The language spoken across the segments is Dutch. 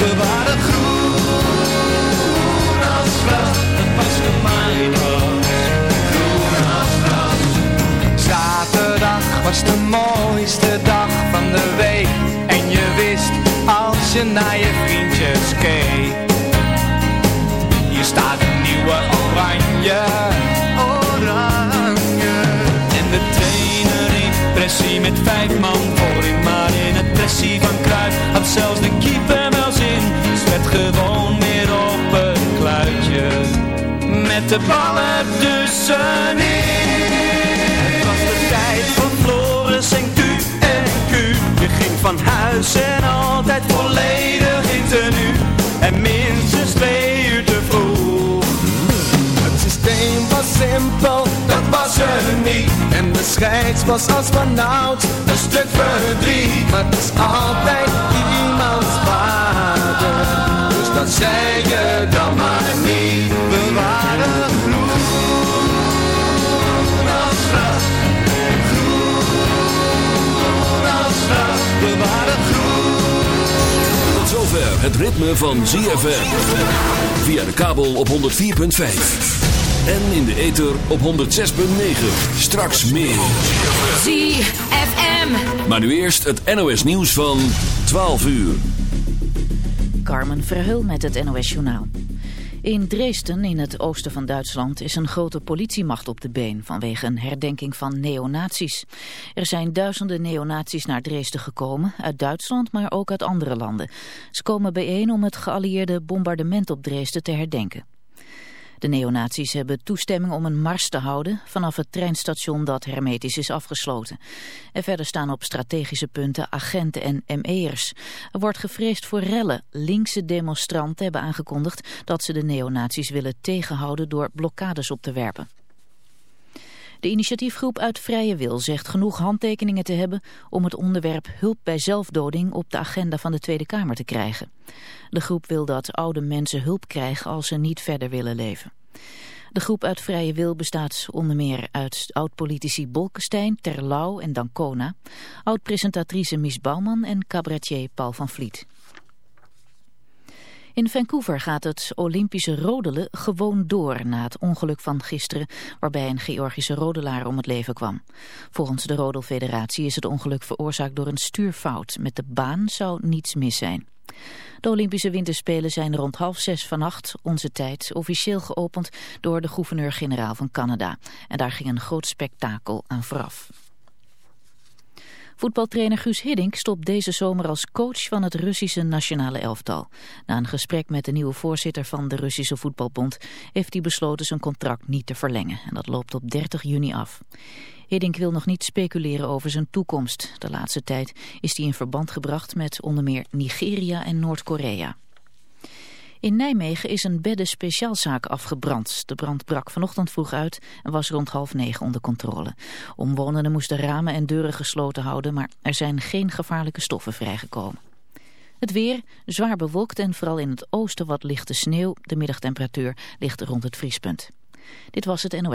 We De ballen tussenin. Het was de tijd van Floris en Q en Q. Je ging van huis en altijd volledig in tenue. En minstens twee uur te vroeg. Het systeem was simpel, dat was er niet. En de scheids was als vanouds, een stuk verdriet. Maar het is altijd iemands vader. Dat zei je dan maar niet. We waren groen als gras. Groen als gras. We waren groen. Tot zover het ritme van ZFM. Via de kabel op 104.5. En in de ether op 106.9. Straks meer. ZFM. Maar nu eerst het NOS nieuws van 12 uur. Carmen Verheul met het NOS Journaal. In Dresden, in het oosten van Duitsland, is een grote politiemacht op de been vanwege een herdenking van neonazies. Er zijn duizenden neonazies naar Dresden gekomen, uit Duitsland, maar ook uit andere landen. Ze komen bijeen om het geallieerde bombardement op Dresden te herdenken. De neonazies hebben toestemming om een mars te houden vanaf het treinstation dat hermetisch is afgesloten. En verder staan op strategische punten agenten en ME'ers. Er wordt gevreesd voor rellen. Linkse demonstranten hebben aangekondigd dat ze de neonazies willen tegenhouden door blokkades op te werpen. De initiatiefgroep uit Vrije Wil zegt genoeg handtekeningen te hebben om het onderwerp hulp bij zelfdoding op de agenda van de Tweede Kamer te krijgen. De groep wil dat oude mensen hulp krijgen als ze niet verder willen leven. De groep uit Vrije Wil bestaat onder meer uit oud-politici Bolkestein, Terlouw en Dancona, oud-presentatrice Mies Bouwman en cabaretier Paul van Vliet. In Vancouver gaat het Olympische rodelen gewoon door na het ongeluk van gisteren waarbij een Georgische rodelaar om het leven kwam. Volgens de Rodelfederatie is het ongeluk veroorzaakt door een stuurfout. Met de baan zou niets mis zijn. De Olympische Winterspelen zijn rond half zes vannacht, onze tijd, officieel geopend door de gouverneur-generaal van Canada. En daar ging een groot spektakel aan vooraf. Voetbaltrainer Guus Hiddink stopt deze zomer als coach van het Russische nationale elftal. Na een gesprek met de nieuwe voorzitter van de Russische voetbalbond heeft hij besloten zijn contract niet te verlengen. En dat loopt op 30 juni af. Hiddink wil nog niet speculeren over zijn toekomst. De laatste tijd is hij in verband gebracht met onder meer Nigeria en Noord-Korea. In Nijmegen is een bedden speciaalzaak afgebrand. De brand brak vanochtend vroeg uit en was rond half negen onder controle. Omwonenden moesten ramen en deuren gesloten houden, maar er zijn geen gevaarlijke stoffen vrijgekomen. Het weer, zwaar bewolkt en vooral in het oosten wat lichte sneeuw. De middagtemperatuur ligt rond het vriespunt. Dit was het NOS.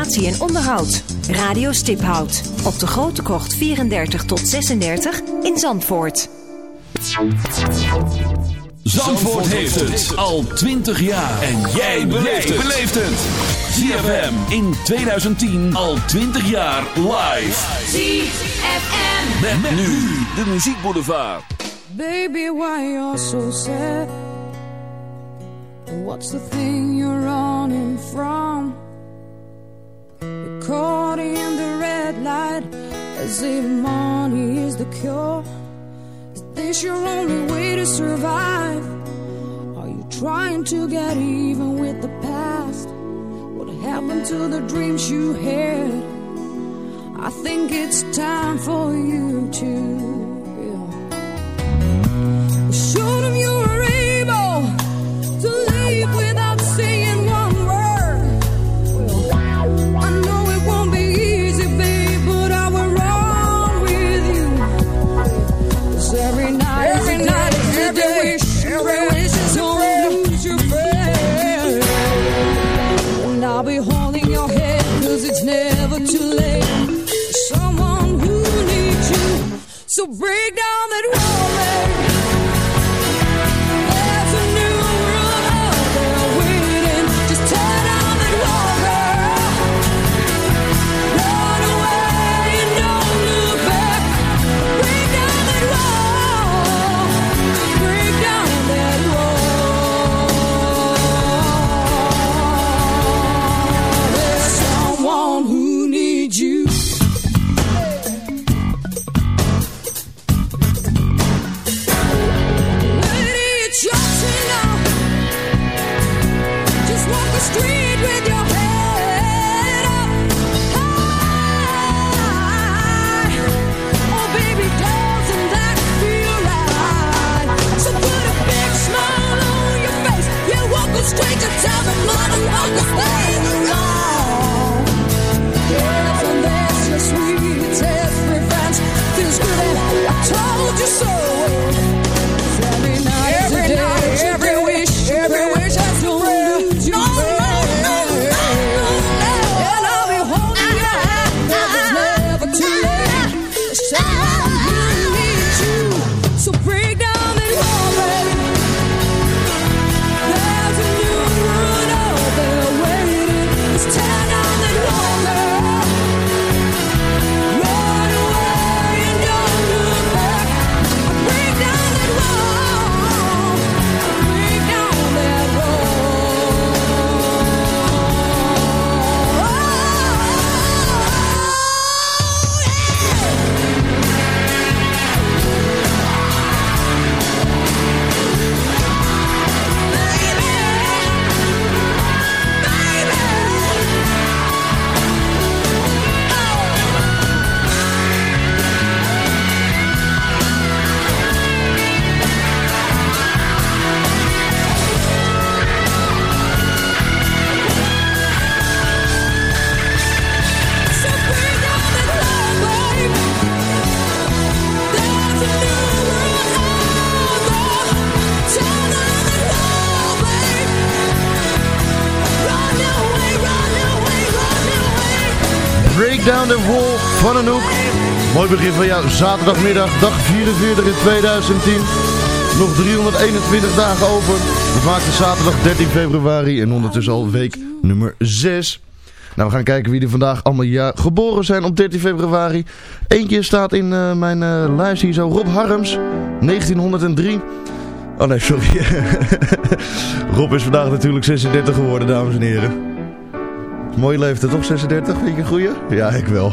en onderhoud. Radio Stiphout op de Grote Krocht 34 tot 36 in Zandvoort. Zandvoort heeft het al 20 jaar. En jij beleeft het. ZFM in 2010 al 20 jaar live. ZFM. Met, met nu de muziekboulevard. Baby, why you're so sad? What's the thing you're running from? We're caught in the red light as if money is the cure. Is this your only way to survive? Are you trying to get even with the past? What happened to the dreams you had? I think it's time for you to. Mooi begin van jouw zaterdagmiddag, dag 44 in 2010. Nog 321 dagen over. We maken zaterdag 13 februari en ondertussen al week nummer 6. Nou, we gaan kijken wie er vandaag allemaal ja, geboren zijn op 13 februari. Eentje staat in eh, mijn eh, lijst hier zo. Rob Harms, 1903. Oh nee, sorry. Rob is vandaag natuurlijk 36 geworden, dames en heren. Mooie leeftijd, toch? 36? Vind je een goeie? Ja, ik wel.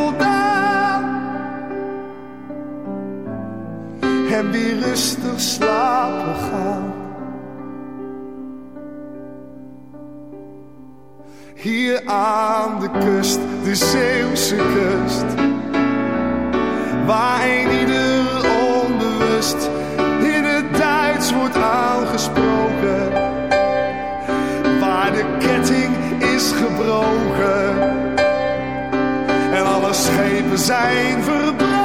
en weer rustig slapen gaan. Hier aan de kust, de Zeeuwse kust, waar een ieder onbewust in het Duits wordt aangesproken, waar de ketting is gebroken en alle schepen zijn verbroken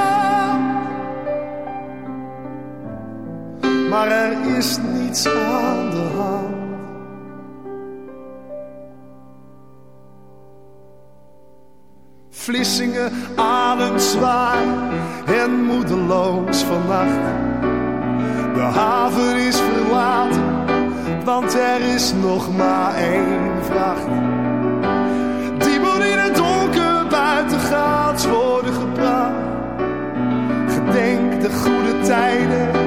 Maar er is niets aan de hand. Vlissingen ademt zwaar en moedeloos vannacht. De haven is verlaten, want er is nog maar één vracht. Die moet in het donker buitengaats worden gebracht. Gedenk de goede tijden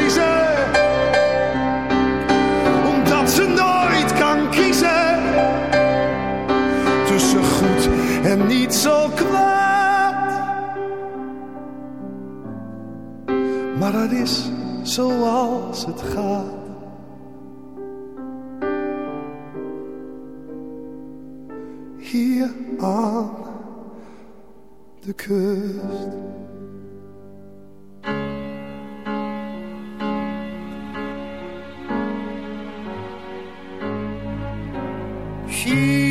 Niet zo kwaad. Maar dat is zoals het gaat. Hier aan de kust. She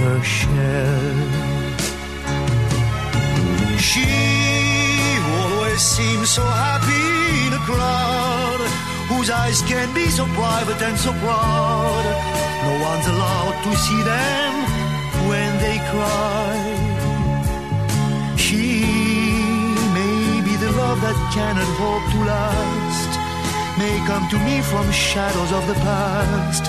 her shell. She always seems so happy in a crowd, whose eyes can be so private and so proud. No one's allowed to see them when they cry. She may be the love that cannot hope to last, may come to me from shadows of the past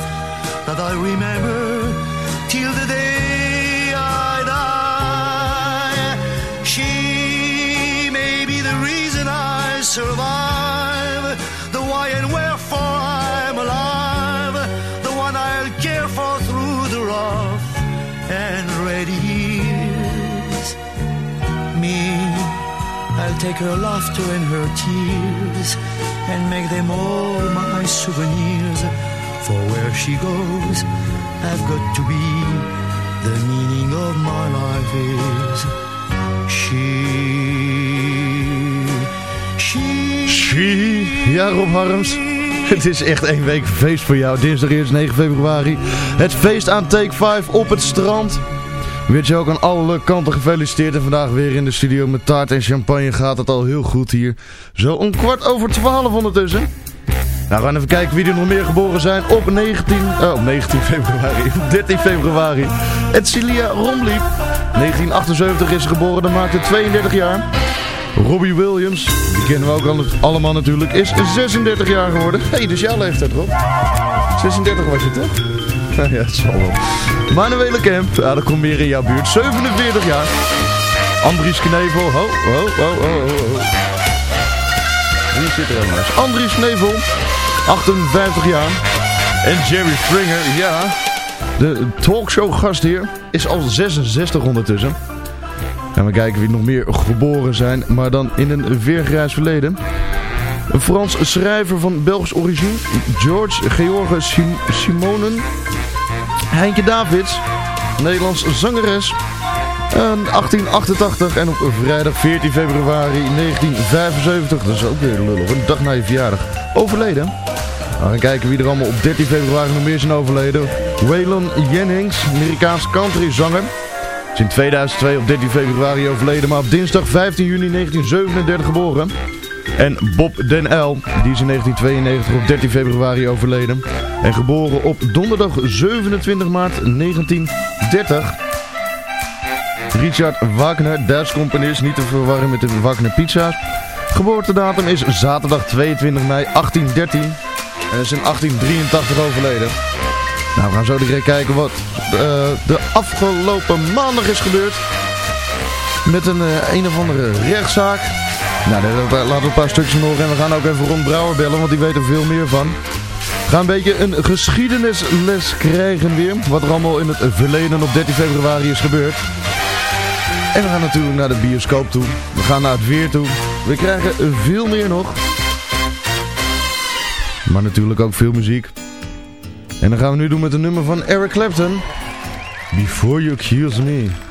that I remember till the day I die. She may be the reason I survive, the why and wherefore I'm alive, the one I'll care for through the rough and ready years. Me, I'll take her laughter and her tears and make them all my souvenirs. For where she goes, I've got to be. The meaning of my life is she. She. Ja, Rob Harms. Het is echt één week feest voor jou. Dinsdag eerst 9 februari. Het feest aan Take 5 op het strand. Weet je ook aan alle kanten gefeliciteerd. En vandaag weer in de studio met taart en champagne gaat het al heel goed hier. Zo om kwart over twaalf ondertussen. Nou, we gaan even kijken wie er nog meer geboren zijn op 19, oh, op 19 februari, 13 februari. Edcilia Romliep, 1978 is geboren, dan maakt het 32 jaar. Robbie Williams, die kennen we ook al- allemaal natuurlijk, is 36 jaar geworden. Hé, hey, dus jouw leeftijd Rob. 36 was je toch? ja, dat zal wel. Manuele Kemp, ja, dat komt meer in jouw buurt, 47 jaar. Andries Knevel. Ho, ho, ho, ho, ho. Wie zit er eens? Andries Knevel, 58 jaar. En Jerry Springer, ja. De talkshow gastheer is al 66 ondertussen. Gaan we kijken wie nog meer geboren zijn, maar dan in een veergrijs verleden. Een Frans schrijver van Belgisch origine, George George Sim Simonen. Heintje Davids, Nederlands zangeres. En 1888 en op vrijdag 14 februari 1975, dat is ook weer lullig, een dag na je verjaardag, overleden. We gaan kijken wie er allemaal op 13 februari nog meer zijn overleden. Waylon Jennings, Amerikaans countryzanger. Is in 2002 op 13 februari overleden, maar op dinsdag 15 juni 1937 geboren. En Bob Den L, die is in 1992 op 13 februari overleden. En geboren op donderdag 27 maart 1930. Richard Wagner, Duits componist, niet te verwarren met de Wagner Pizza's. Geboortedatum is zaterdag 22 mei 1813. En is in 1883 overleden. Nou, we gaan zo direct kijken wat uh, de afgelopen maandag is gebeurd. Met een uh, een of andere rechtszaak. Nou, laten we een paar stukjes horen. En we gaan ook even Ron Brouwer bellen, want die weet er veel meer van. We gaan een beetje een geschiedenisles krijgen weer. Wat er allemaal in het verleden op 13 februari is gebeurd. En we gaan natuurlijk naar de bioscoop toe. We gaan naar het weer toe. We krijgen veel meer nog. Maar natuurlijk ook veel muziek. En dan gaan we nu doen met een nummer van Eric Clapton. Before You Accuse Me.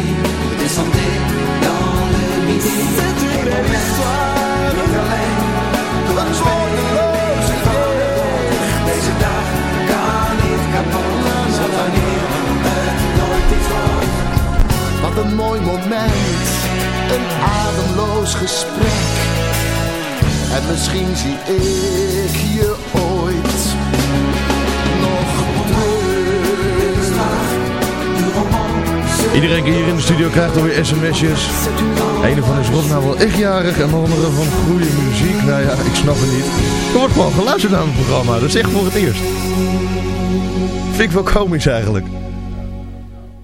lui, descendait dans le midi. C'est une belle histoire, een Deze dag kan niet kapot, zo wanneer het nooit. Wat een mooi moment, een ademloos gesprek. En misschien zie ik je Iedereen hier in de studio krijgt alweer sms'jes. Een van is Rob nou wel echt jarig en de andere van goede muziek. Nou ja, ik snap het niet. Er wordt gewoon geluisterd naar het programma. Dat is echt voor het eerst. Vind ik wel komisch eigenlijk.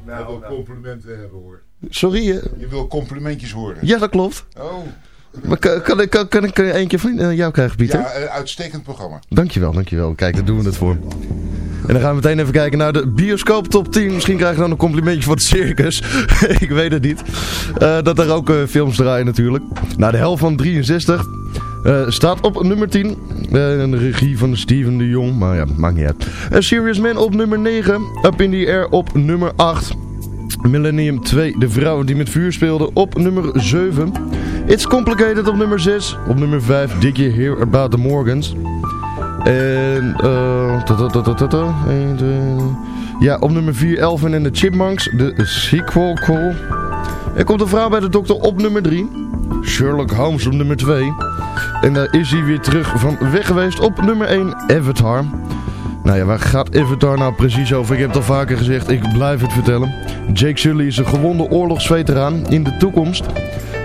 Nou, wil complimenten hebben hoor. Sorry, hè? Je wil complimentjes horen. Ja, dat klopt. Oh. Maar kan, kan, ik- kan, kan ik eentje van eh, jou krijgen, Pieter? Ja, eh, uitstekend programma. Dankjewel, dankjewel. Kijk, daar doen we het voor. En dan gaan we meteen even kijken naar de bioscoop top 10. Misschien krijg je dan een complimentje voor het circus. ik weet het niet. Eh, dat er ook eh, films draaien natuurlijk. Nou, de helft van 63 eh, staat op nummer 10. Eh, een regie van Steven de Jong. Maar ja, maakt niet uit. A Serious Man op nummer 9. Up in the Air op nummer 8. Millennium 2, de vrouw die met vuur speelde, op nummer 7. It's Complicated op nummer 6. Op nummer 5, Did You Hear About the Morgans? En, ta, één, twee, ja, op nummer 4, Elvin en de Chipmunks, de sequel call. Er komt een vrouw bij de dokter op nummer 3. Sherlock Holmes op nummer 2. En daar is hij weer terug van weg geweest op nummer 1, Avatar. Nou ja, waar gaat Avatar nou precies over? Ik heb het al vaker gezegd, ik blijf het vertellen. Jake Sully is een gewonde oorlogsveteraan in de toekomst.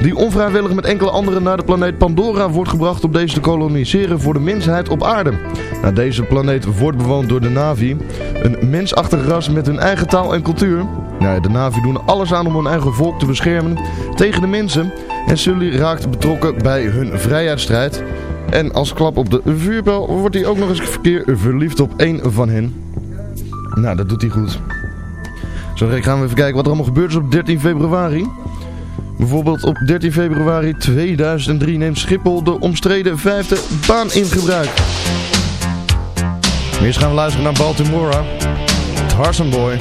Die onvrijwillig met enkele anderen naar de planeet Pandora wordt gebracht om deze te koloniseren voor de mensheid op aarde. Nou, deze planeet wordt bewoond door de Navi. Een mensachtig ras met hun eigen taal en cultuur. Nou de Navi doen alles aan om hun eigen volk te beschermen tegen de mensen. En Sully raakt betrokken bij hun vrijheidsstrijd. En als klap op de vuurpijl wordt hij ook nog eens een keer verliefd op één van hen. Nou, dat doet hij goed. Zo gaan we even kijken wat er allemaal gebeurd is op 13 februari. Bijvoorbeeld op 13 februari 2003 neemt Schiphol de omstreden vijfde baan in gebruik. Eerst gaan we luisteren naar Baltimora. Tarzan Boy.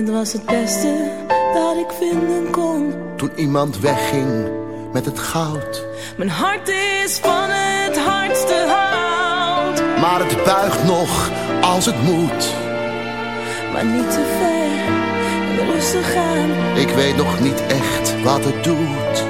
Het was het beste dat ik vinden kon. Toen iemand wegging met het goud. Mijn hart is van het hardste hout. Maar het buigt nog als het moet. Maar niet te ver rustig aan. Ik weet nog niet echt wat het doet.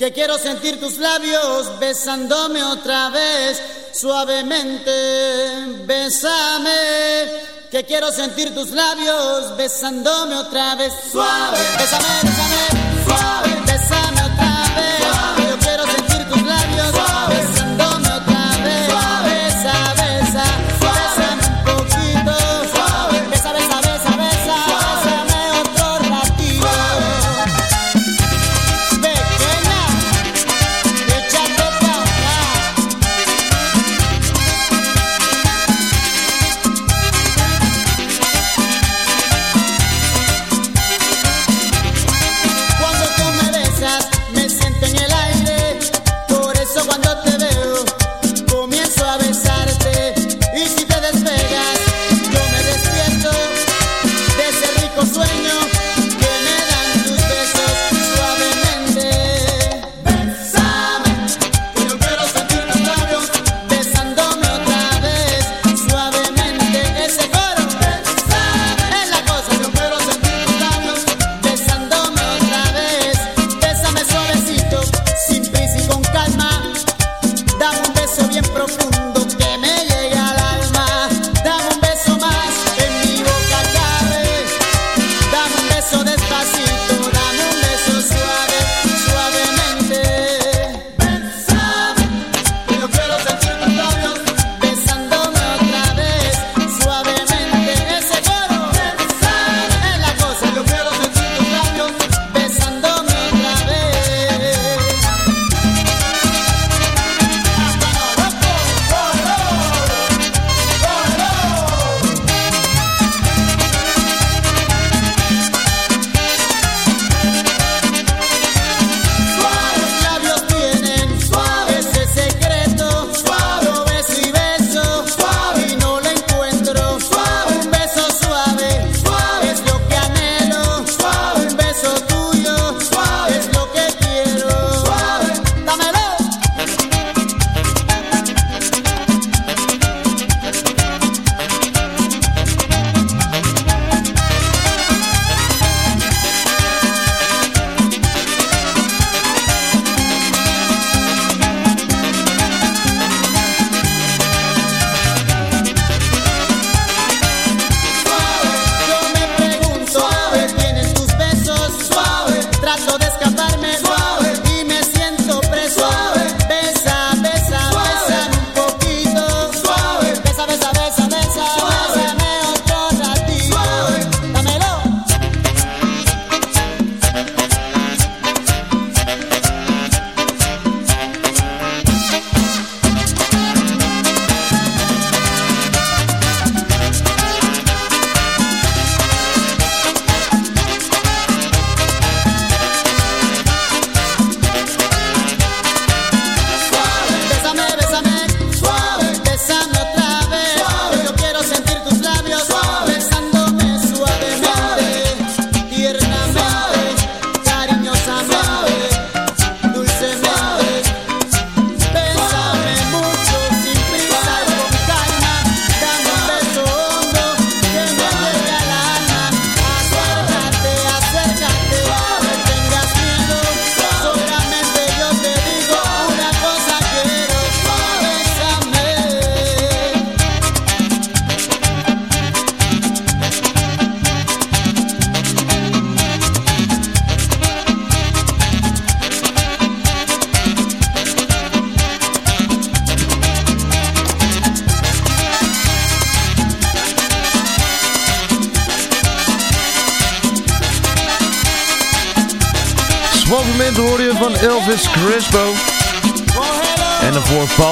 que quiero sentir tus labios besándome otra vez. Suavemente, bésame, que quiero sentir tus labios besándome otra vez. Suave, bésame, bésame, suave, bésame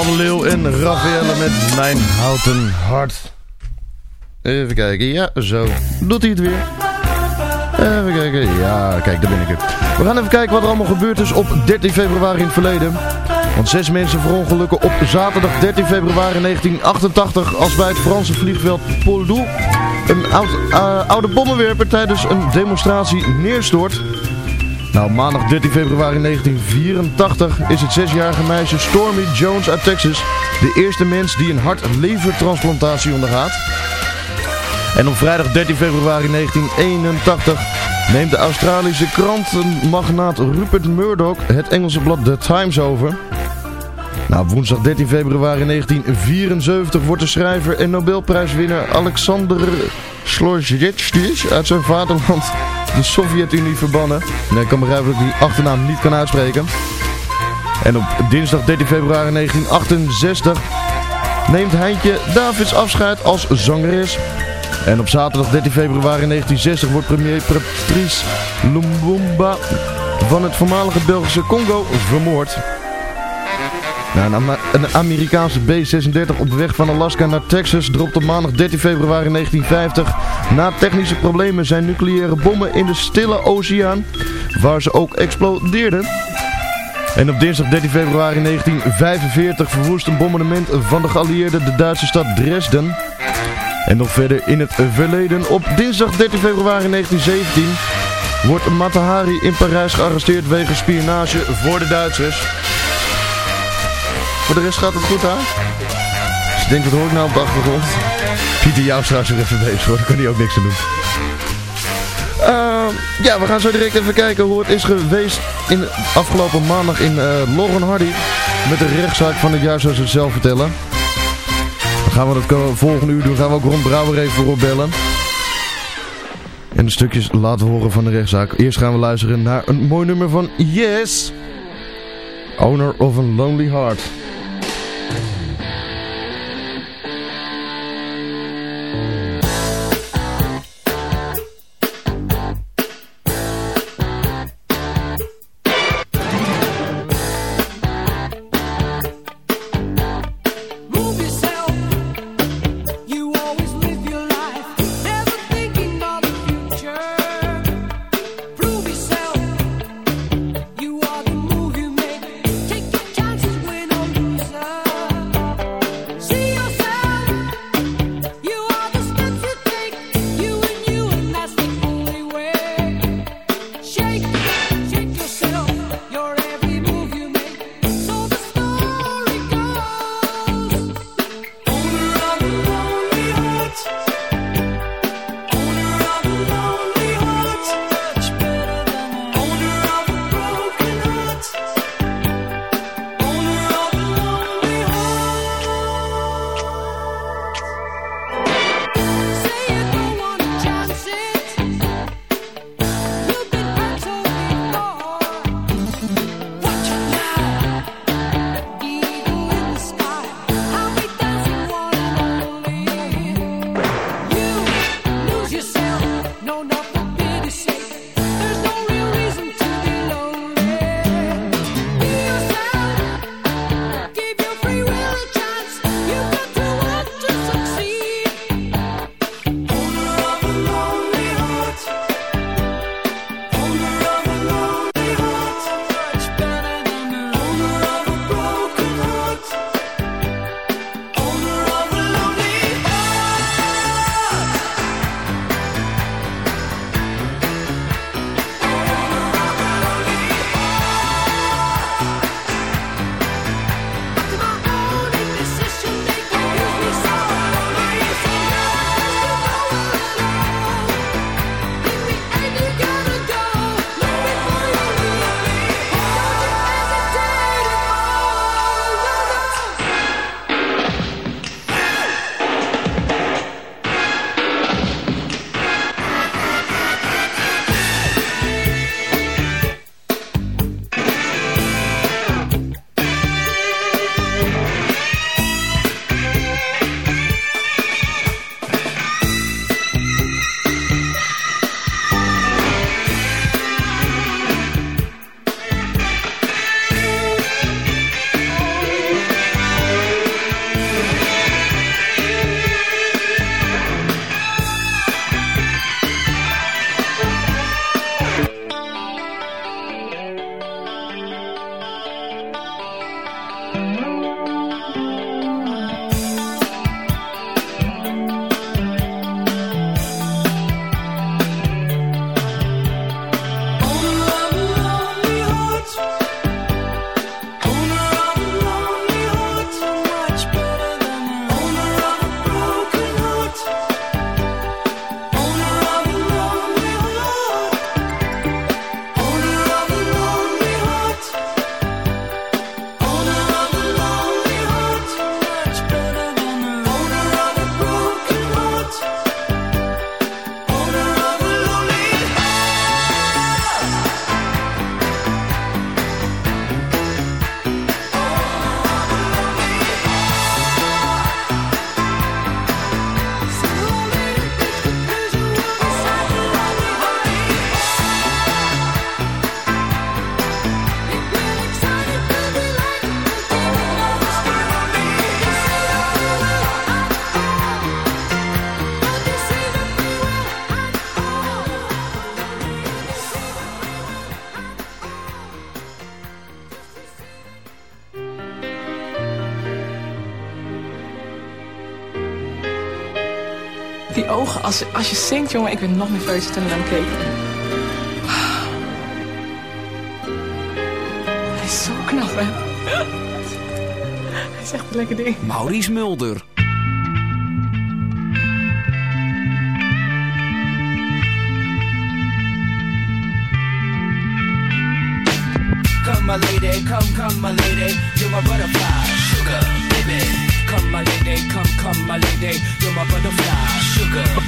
de Leeuw en Raffaelle met Mijn Houten Hart. Even kijken, ja, zo. Doet hij het weer? Even kijken, ja, kijk, daar ben ik. We gaan even kijken wat er allemaal gebeurd is op 13 februari in het verleden. Want zes mensen verongelukken op zaterdag 13 februari 1988 als bij het Franse vliegveld Poldou een eh, oude bommenwerper tijdens een demonstratie neerstort. Nou, maandag 13 februari 1984 is het zesjarige meisje Stormy Jones uit Texas de eerste mens die een hart-levertransplantatie ondergaat. En op vrijdag 13 februari 1981 neemt de Australische krantenmagnaat Rupert Murdoch het Engelse blad The Times over. Nou, woensdag 13 februari 1974 wordt de schrijver en Nobelprijswinnaar Alexander Slozhevsky uit zijn vaderland de Sovjet-Unie verbannen. Nee, ik kan begrijpen dat ik die achternaam niet kan uitspreken. En op dinsdag 13 februari 1968 neemt Heintje Davids afscheid als zangeres. En op zaterdag 13 februari 1960 wordt premier Patrice Lumumba van het voormalige Belgische Congo vermoord. Een, Amerikaanse B-36 op weg van Alaska naar Texas dropte maandag 13 februari 1950 na technische problemen zijn nucleaire bommen in de Stille Oceaan, waar ze ook explodeerden. En op dinsdag 13 februari 1945 verwoest een bombardement van de geallieerden de Duitse stad Dresden. En nog verder in het verleden, op dinsdag 13 februari 1917 wordt Matahari in Parijs gearresteerd wegens spionage voor de Duitsers. Voor de rest gaat het goed daar? Dus ik denk, wat hoor ik nou op de achtergrond? Pieter Joustra is er even bezig hoor, daar kan hij ook niks aan doen. Ehm, ja, we gaan zo direct even kijken hoe het is geweest in afgelopen maandag in uh, Lauren Hardy. Met de rechtszaak van het jaar zoals ze het zelf vertellen. Dan gaan we dat volgende uur doen. Gaan we ook Ron Brouwer even voor opbellen. En de stukjes laten horen van de rechtszaak. Eerst gaan we luisteren naar een mooi nummer van Yes. Owner of a Lonely Heart. Als, als je zingt, jongen, ik ben nog nerveuzer toen ik naar hem keek. Hij is zo knap, hè? Hij is echt een lekker ding. Maurice Mulder. Come my lady, come, come my lady, you're my butterfly, sugar, baby. Come my lady, come, come my lady, you're my butterfly, sugar,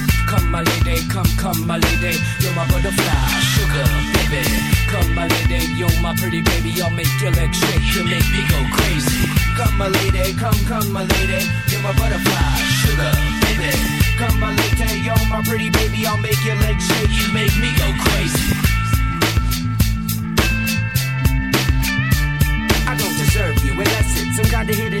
Come, my lady, come, come, my lady. You're my butterfly, sugar, baby. Come, my lady, you're my pretty baby. I'll make your legs shake, you make me go crazy. Come, my lady, come, come, my lady. You're my butterfly, sugar, baby. Come, my lady, you're my pretty baby. I'll make your legs shake, you make me go crazy. I don't deserve you, unless it's some kind of hidden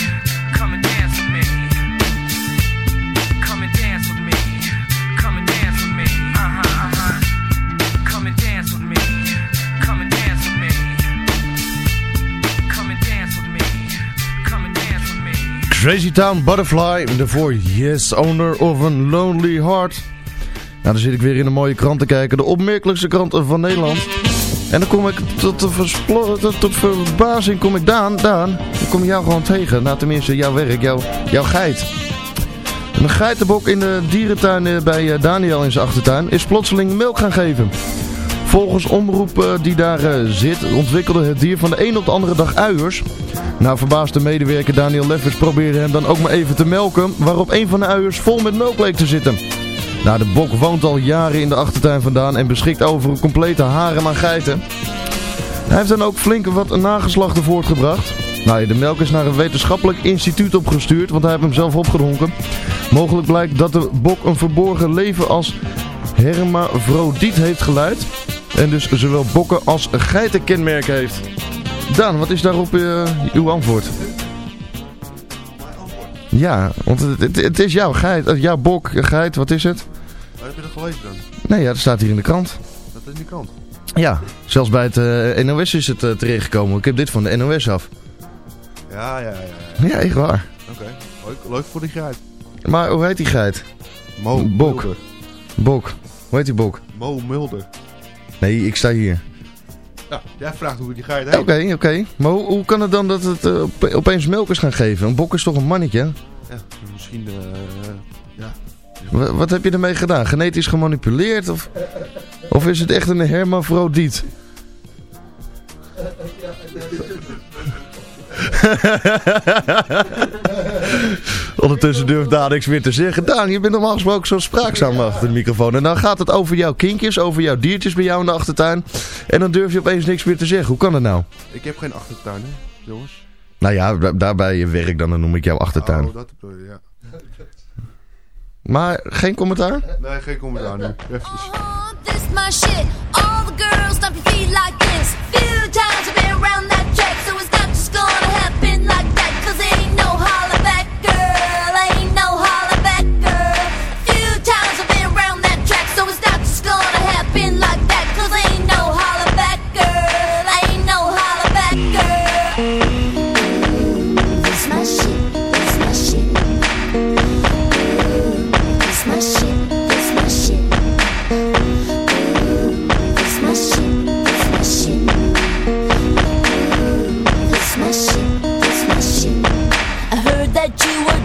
Crazy Town Butterfly, daarvoor Yes, Owner of a Lonely Heart. Nou, dan zit ik weer in een mooie krant te kijken. De opmerkelijkste krant van Nederland. En dan kom ik tot, de tot, tot verbazing kom ik Daan, Daan, dan kom ik jou gewoon tegen. Nou, tenminste, jouw werk, jouw, jouw geit. Een geitenbok in de dierentuin eh, bij eh, Daniel in zijn achtertuin is plotseling melk gaan geven. Volgens omroep die daar eh, zit, ontwikkelde het dier van de een op de andere dag uiers. Nou, verbaasde medewerker Daniel Leffers probeerde hem dan ook maar even te melken, waarop een van de uiers vol met melk bleek te zitten. Nou, de bok woont al jaren in de achtertuin vandaan en beschikt over een complete harem aan geiten. Hij heeft dan ook flink wat nageslachten voortgebracht. Nou, de melk is naar een wetenschappelijk instituut opgestuurd, want hij heeft hem zelf opgedronken. Mogelijk blijkt dat de bok een verborgen leven als hermafrodiet heeft geleid. En dus zowel bokken als geiten kenmerken heeft. Daan, wat is daarop eh, uw antwoord? Ja, want het, het, het is jouw geit, eh, jouw bok, geit, wat is het? Waar heb je dat gelezen dan? Nee, ja, dat staat hier in de krant. Dat is in die krant. Ja, zelfs bij het eh, NOS is het uh, terechtgekomen. Ik heb dit van de NOS af. Ja, ja, ja. Ja, Ja, echt waar. Oké, leuk, leuk voor die geit. Maar hoe heet die geit? Mo Bok. Mulder. Bok. Hoe heet die bok? Mo Mulder. Nee, ik sta hier. Ja, jij vraagt hoe die geit heet. Oké, oké. Maar hoe, hoe kan het dan dat het eh, op- opeens melk is gaan geven? Een bok is toch een mannetje? Ja, misschien, eh, ja. Wa- wat heb je ermee gedaan? Genetisch gemanipuleerd? Of, of is het echt een hermafrodiet? Ondertussen durft Daan niks meer te zeggen. Daan, je bent normaal gesproken zo spraakzaam achter de microfoon. En dan gaat het over jouw kinkjes, over jouw diertjes bij jou in de achtertuin. En dan durf je opeens niks meer te zeggen. Hoe kan dat nou? Ik heb geen achtertuin, hè, jongens. Nou ja, da- daarbij je werk dan, dan noem ik jouw achtertuin. Oh, dat bedoel je, ja. Maar geen commentaar? Nee, geen commentaar nu. Eventjes. This my shit. All the girls stomp your feet like this. Few times I've been around that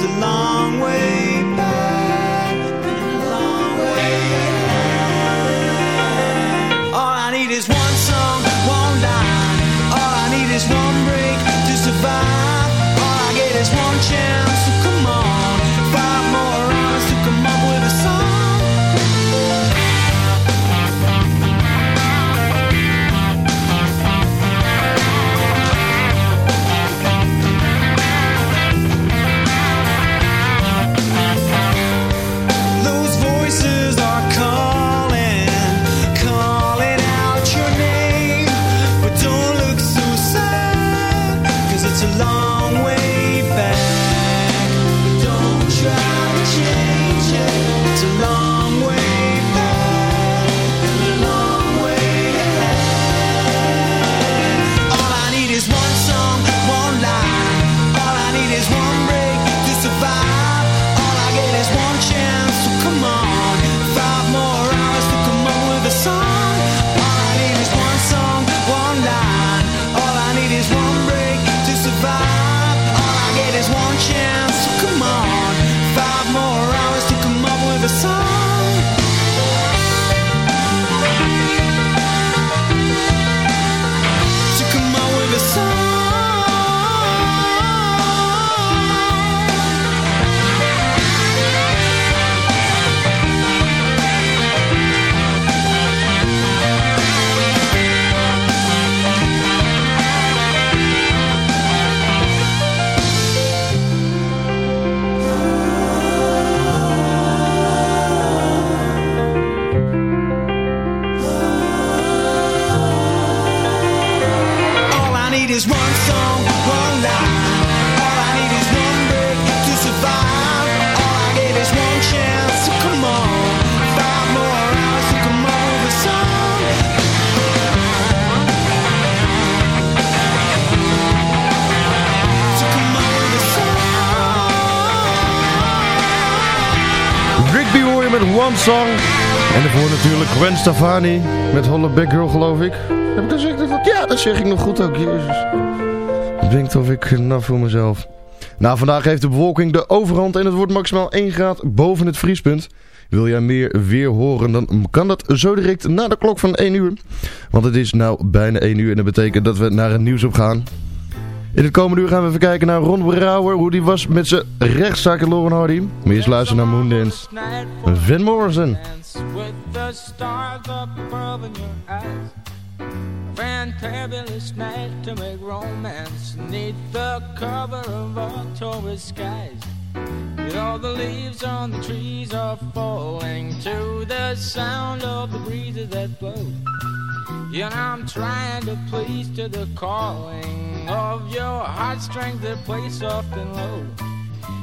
A long way one line. All I need is one break to survive. Met One Song. En daarvoor natuurlijk Gwen Stefani met Holla Back Girl, geloof ik. Heb ik dat zeg ik? Ja, dat zeg ik nog goed ook, jezus. Ik denk of ik nou voor mezelf. Nou, vandaag heeft de bewolking de overhand en het wordt maximaal 1 graad boven het vriespunt. Wil jij meer weer horen, dan kan dat zo direct na de klok van 1 uur. Want het is nou bijna 1 uur en dat betekent dat we naar het nieuws op gaan. In het komende uur gaan we even kijken naar Ron Brouwer, hoe die was met zijn rechtszaak in Lauren Hardy. Maar eerst luisteren naar Moondance. Van Morrison. Fantabulous night to make romance neath the cover of October skies. You know the leaves on the trees are falling to the sound of the breezes that blow. Know I'm trying to please to the calling of your heartstrings that play soft and low.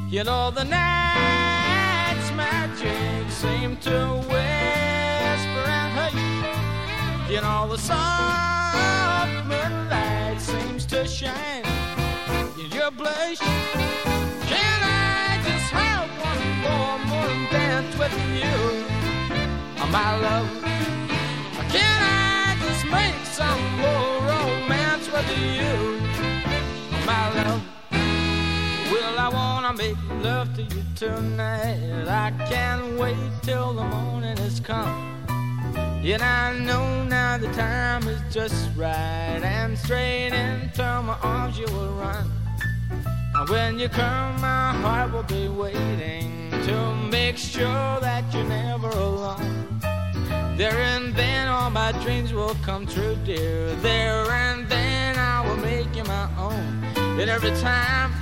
You know the night's magic seem to whisper and hate. You know the soft moonlight seems to shine in your blush. Can I just have one more morning dance with you, my love? Make some more romance with you, my love? Well, I wanna make love to you tonight. I can't wait till the morning has come. And I know now the time is just right. And straight into my arms you will run. And when you come, my heart will be waiting to make sure that you're never alone. There and then all my dreams will come true, dear. There and then I will make you my own. And every time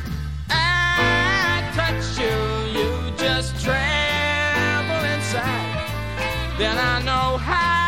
I touch you, you just tremble inside. Then I know how